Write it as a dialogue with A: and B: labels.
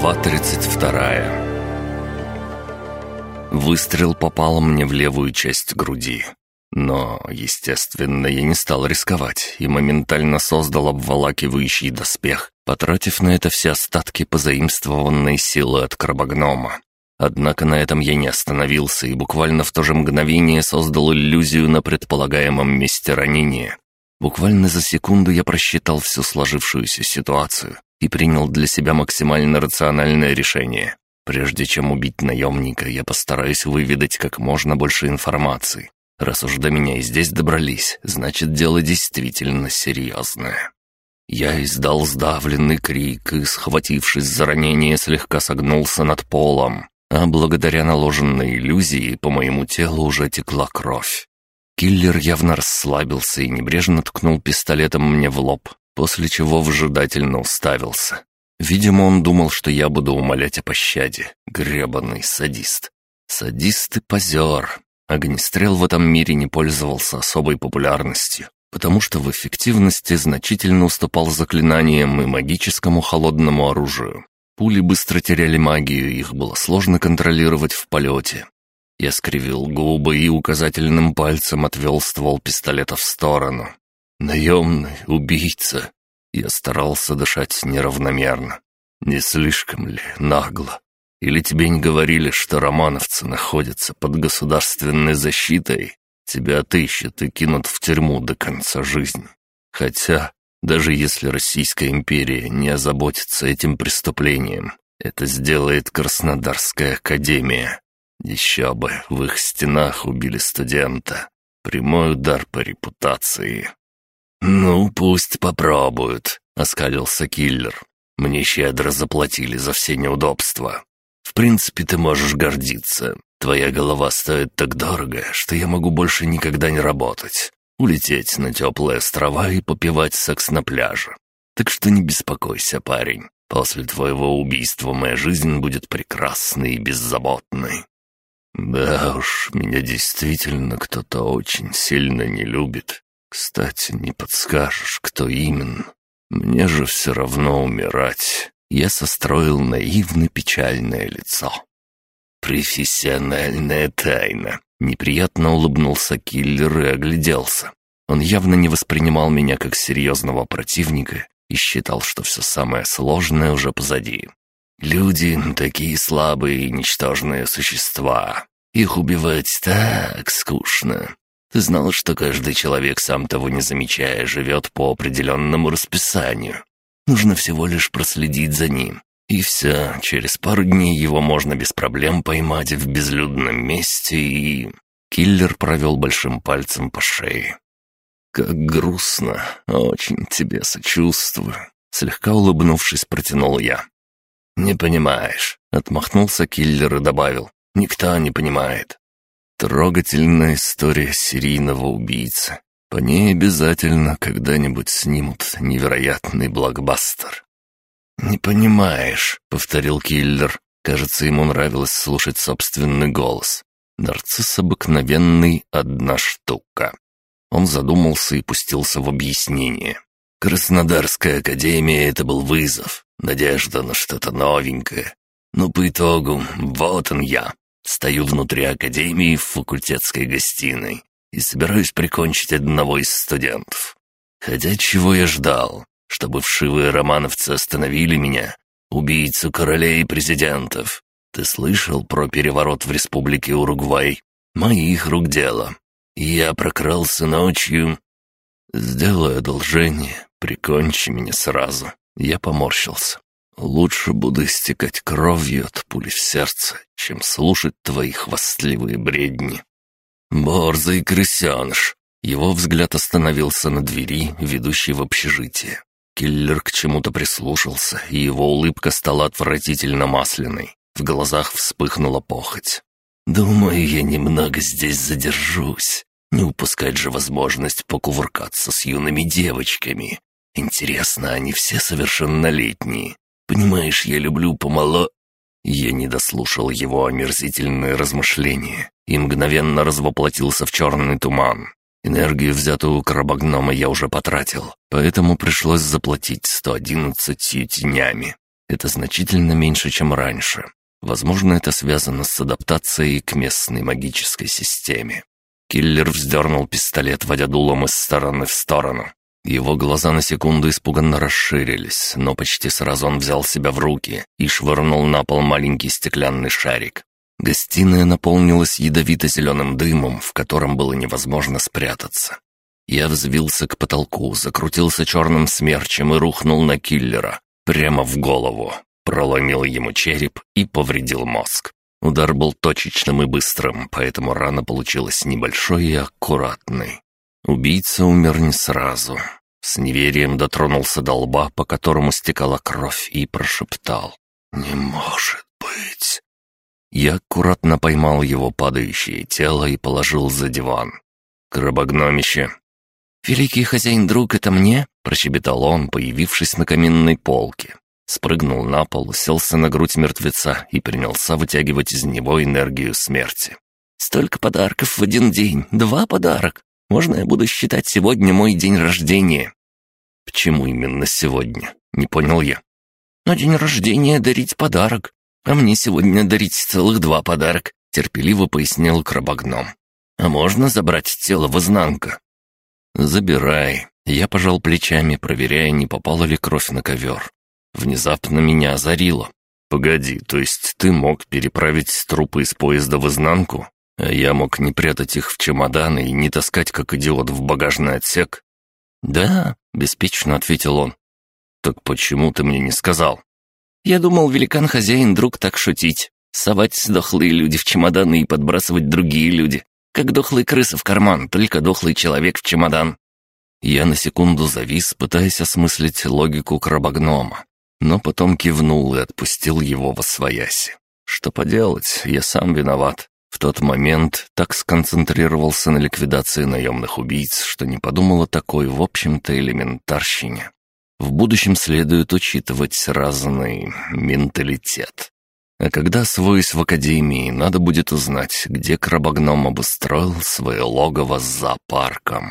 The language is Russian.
A: Глава 32 Выстрел попал мне в левую часть груди. Но, естественно, я не стал рисковать и моментально создал обволакивающий доспех, потратив на это все остатки позаимствованной силы от крабогнома. Однако на этом я не остановился и буквально в то же мгновение создал иллюзию на предполагаемом месте ранения. Буквально за секунду я просчитал всю сложившуюся ситуацию и принял для себя максимально рациональное решение. Прежде чем убить наемника, я постараюсь выведать как можно больше информации. Раз уж до меня и здесь добрались, значит, дело действительно серьезное. Я издал сдавленный крик и, схватившись за ранение, слегка согнулся над полом, а благодаря наложенной иллюзии по моему телу уже текла кровь. Киллер явно расслабился и небрежно ткнул пистолетом мне в лоб, после чего вжидательно уставился. Видимо, он думал, что я буду умолять о пощаде. Гребаный садист. Садист и позер. Огнестрел в этом мире не пользовался особой популярностью, потому что в эффективности значительно уступал заклинаниям и магическому холодному оружию. Пули быстро теряли магию, их было сложно контролировать в полете. Я скривил губы и указательным пальцем отвел ствол пистолета в сторону. Наемный, убийца. Я старался дышать неравномерно. Не слишком ли нагло? Или тебе не говорили, что романовцы находятся под государственной защитой? Тебя отыщут и кинут в тюрьму до конца жизни. Хотя, даже если Российская империя не озаботится этим преступлением, это сделает Краснодарская академия. Еще бы, в их стенах убили студента. Прямой удар по репутации. «Ну, пусть попробуют», — оскалился киллер. «Мне щедро заплатили за все неудобства. В принципе, ты можешь гордиться. Твоя голова стоит так дорого, что я могу больше никогда не работать. Улететь на теплые острова и попивать секс на пляже. Так что не беспокойся, парень. После твоего убийства моя жизнь будет прекрасной и беззаботной. Да уж, меня действительно кто-то очень сильно не любит. Кстати, не подскажешь, кто именно. Мне же все равно умирать. Я состроил наивно-печальное лицо. «Профессиональная тайна», — неприятно улыбнулся киллер и огляделся. Он явно не воспринимал меня как серьезного противника и считал, что все самое сложное уже позади. «Люди — такие слабые и ничтожные существа. Их убивать так скучно. Ты знал, что каждый человек, сам того не замечая, живет по определенному расписанию. Нужно всего лишь проследить за ним. И все, через пару дней его можно без проблем поймать в безлюдном месте и... Киллер провел большим пальцем по шее. «Как грустно, очень тебе сочувствую», — слегка улыбнувшись, протянул я. «Не понимаешь», — отмахнулся киллер и добавил. «Никто не понимает. Трогательная история серийного убийцы. По ней обязательно когда-нибудь снимут невероятный блокбастер. «Не понимаешь», — повторил киллер. Кажется, ему нравилось слушать собственный голос. Нарцисс обыкновенный — одна штука. Он задумался и пустился в объяснение. Краснодарская академия — это был вызов, надежда на что-то новенькое. Но по итогу, вот он я, Стою внутри академии в факультетской гостиной и собираюсь прикончить одного из студентов. Хотя чего я ждал? Чтобы вшивые романовцы остановили меня, убийцу королей и президентов. Ты слышал про переворот в республике Уругвай? Моих рук дело. Я прокрался ночью. Сделай одолжение, прикончи меня сразу. Я поморщился. Лучше буду истекать кровью от пули в сердце, чем слушать твои хвастливые бредни. Борзый крысеныш. Его взгляд остановился на двери, ведущей в общежитие. Киллер к чему-то прислушался, и его улыбка стала отвратительно масляной. В глазах вспыхнула похоть. «Думаю, я немного здесь задержусь. Не упускать же возможность покувыркаться с юными девочками. Интересно, они все совершеннолетние Понимаешь, я люблю помало...» Я не дослушал его омерзительные размышления и мгновенно развоплотился в черный туман. Энергию, взятую у крабогнома, я уже потратил, поэтому пришлось заплатить 111 тенями. Это значительно меньше, чем раньше. Возможно, это связано с адаптацией к местной магической системе. Киллер вздернул пистолет, водя дулом из стороны в сторону. Его глаза на секунду испуганно расширились, но почти сразу он взял себя в руки и швырнул на пол маленький стеклянный шарик. Гостиная наполнилась ядовито-зеленым дымом, в котором было невозможно спрятаться. Я взвился к потолку, закрутился черным смерчем и рухнул на киллера, прямо в голову, проломил ему череп и повредил мозг. Удар был точечным и быстрым, поэтому рана получилась небольшой и аккуратной. Убийца умер не сразу. С неверием дотронулся до лба, по которому стекала кровь, и прошептал. «Не может быть!» Я аккуратно поймал его падающее тело и положил за диван. «Крабогномище!» «Великий хозяин-друг, это мне?» — прощебетал он, появившись на каминной полке. Спрыгнул на пол, селся на грудь мертвеца и принялся вытягивать из него энергию смерти. «Столько подарков в один день! Два подарок! Можно я буду считать сегодня мой день рождения?» «Почему именно сегодня?» — не понял я. «На день рождения дарить подарок, а мне сегодня дарить целых два подарок», — терпеливо пояснил крабогном. «А можно забрать тело в изнанку?» «Забирай». Я пожал плечами, проверяя, не попала ли кровь на ковер. Внезапно меня озарило. «Погоди, то есть ты мог переправить трупы из поезда в изнанку, я мог не прятать их в чемоданы и не таскать, как идиот, в багажный отсек?» «Да», — беспечно ответил он. «Так почему ты мне не сказал?» «Я думал, великан-хозяин друг так шутить. Совать дохлые люди в чемоданы и подбрасывать другие люди. Как дохлые крысы в карман, только дохлый человек в чемодан». Я на секунду завис, пытаясь осмыслить логику крабогнома но потом кивнул и отпустил его во свояси. Что поделать, я сам виноват. В тот момент так сконцентрировался на ликвидации наемных убийц, что не подумал о такой, в общем-то, элементарщине. В будущем следует учитывать разный менталитет. А когда освоюсь в академии, надо будет узнать, где крабогном обустроил свое логово с зоопарком.